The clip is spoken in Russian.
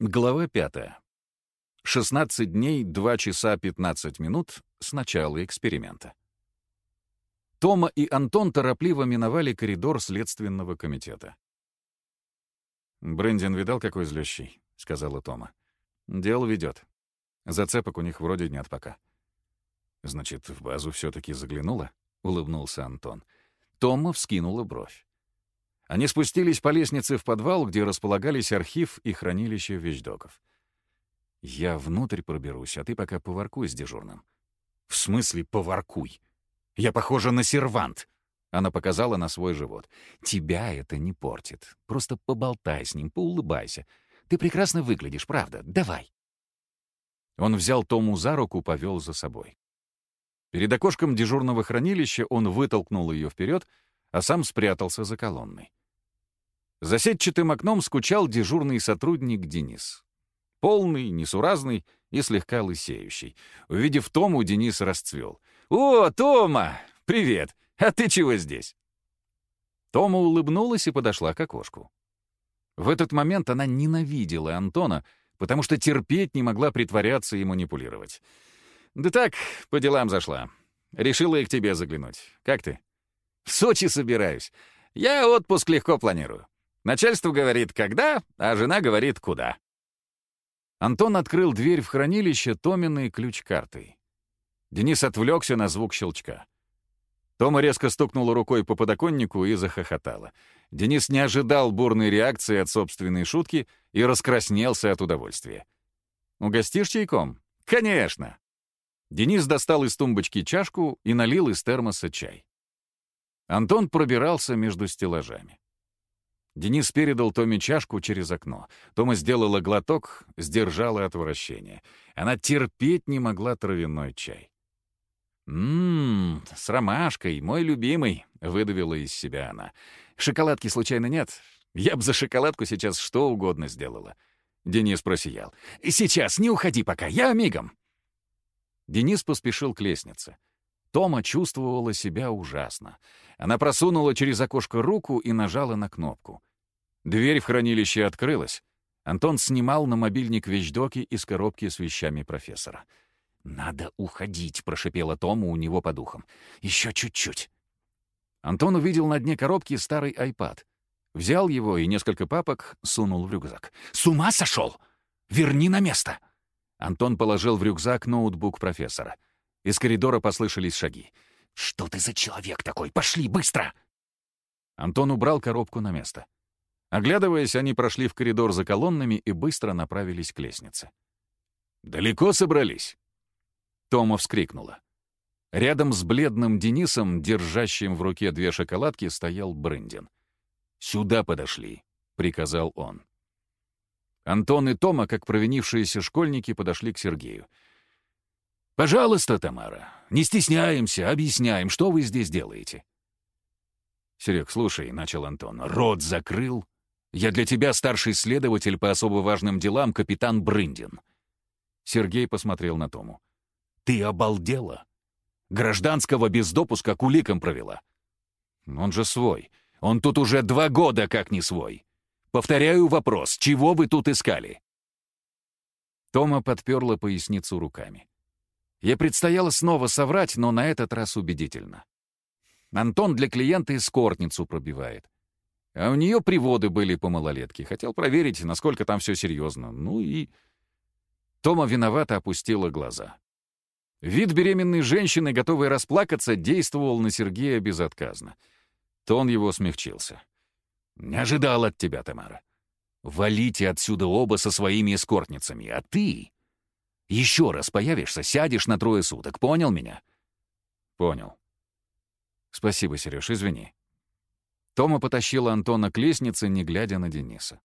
Глава 5. 16 дней, 2 часа 15 минут с начала эксперимента. Тома и Антон торопливо миновали коридор Следственного комитета. «Брэндин видал, какой злющий?» — сказала Тома. «Дело ведет. Зацепок у них вроде нет пока». «Значит, в базу все-таки заглянула?» — улыбнулся Антон. Тома вскинула бровь. Они спустились по лестнице в подвал, где располагались архив и хранилище вещдоков. «Я внутрь проберусь, а ты пока поваркуй с дежурным». «В смысле поваркуй? Я похожа на сервант!» Она показала на свой живот. «Тебя это не портит. Просто поболтай с ним, поулыбайся. Ты прекрасно выглядишь, правда? Давай!» Он взял Тому за руку, повел за собой. Перед окошком дежурного хранилища он вытолкнул ее вперед, а сам спрятался за колонной. За сетчатым окном скучал дежурный сотрудник Денис. Полный, несуразный и слегка лысеющий. Увидев Тому, Денис расцвел. «О, Тома! Привет! А ты чего здесь?» Тома улыбнулась и подошла к окошку. В этот момент она ненавидела Антона, потому что терпеть не могла притворяться и манипулировать. «Да так, по делам зашла. Решила и к тебе заглянуть. Как ты?» «В Сочи собираюсь. Я отпуск легко планирую. Начальство говорит «когда», а жена говорит «куда». Антон открыл дверь в хранилище Томиной ключ-картой. Денис отвлекся на звук щелчка. Тома резко стукнула рукой по подоконнику и захохотала. Денис не ожидал бурной реакции от собственной шутки и раскраснелся от удовольствия. «Угостишь чайком?» «Конечно!» Денис достал из тумбочки чашку и налил из термоса чай. Антон пробирался между стеллажами. Денис передал Томе чашку через окно. Тома сделала глоток, сдержала отвращение. Она терпеть не могла травяной чай. «Ммм, с ромашкой, мой любимый», — выдавила из себя она. «Шоколадки случайно нет? Я б за шоколадку сейчас что угодно сделала». Денис просиял. «Сейчас, не уходи пока, я мигом». Денис поспешил к лестнице. Тома чувствовала себя ужасно. Она просунула через окошко руку и нажала на кнопку. Дверь в хранилище открылась. Антон снимал на мобильник вещдоки из коробки с вещами профессора. «Надо уходить», — прошипела Тома у него по духам. «Еще чуть-чуть». Антон увидел на дне коробки старый айпад. Взял его и несколько папок сунул в рюкзак. «С ума сошел! Верни на место!» Антон положил в рюкзак ноутбук профессора. Из коридора послышались шаги. «Что ты за человек такой? Пошли, быстро!» Антон убрал коробку на место. Оглядываясь, они прошли в коридор за колоннами и быстро направились к лестнице. «Далеко собрались?» Тома вскрикнула. Рядом с бледным Денисом, держащим в руке две шоколадки, стоял Брендин. «Сюда подошли», — приказал он. Антон и Тома, как провинившиеся школьники, подошли к Сергею. «Пожалуйста, Тамара, не стесняемся, объясняем, что вы здесь делаете». «Серег, слушай», — начал Антон, — «рот закрыл я для тебя старший следователь по особо важным делам, капитан Брындин». Сергей посмотрел на Тому. «Ты обалдела? Гражданского без допуска к уликам провела. Он же свой. Он тут уже два года как не свой. Повторяю вопрос, чего вы тут искали?» Тома подперла поясницу руками. Ей предстояло снова соврать, но на этот раз убедительно. Антон для клиента эскортницу пробивает. А у нее приводы были по малолетке. Хотел проверить, насколько там все серьезно. Ну и... Тома виновато опустила глаза. Вид беременной женщины, готовой расплакаться, действовал на Сергея безотказно. Тон его смягчился. «Не ожидал от тебя, Тамара. Валите отсюда оба со своими эскортницами, а ты... Еще раз появишься, сядешь на трое суток, понял меня?» «Понял. Спасибо, Сереж, извини». Тома потащила Антона к лестнице, не глядя на Дениса.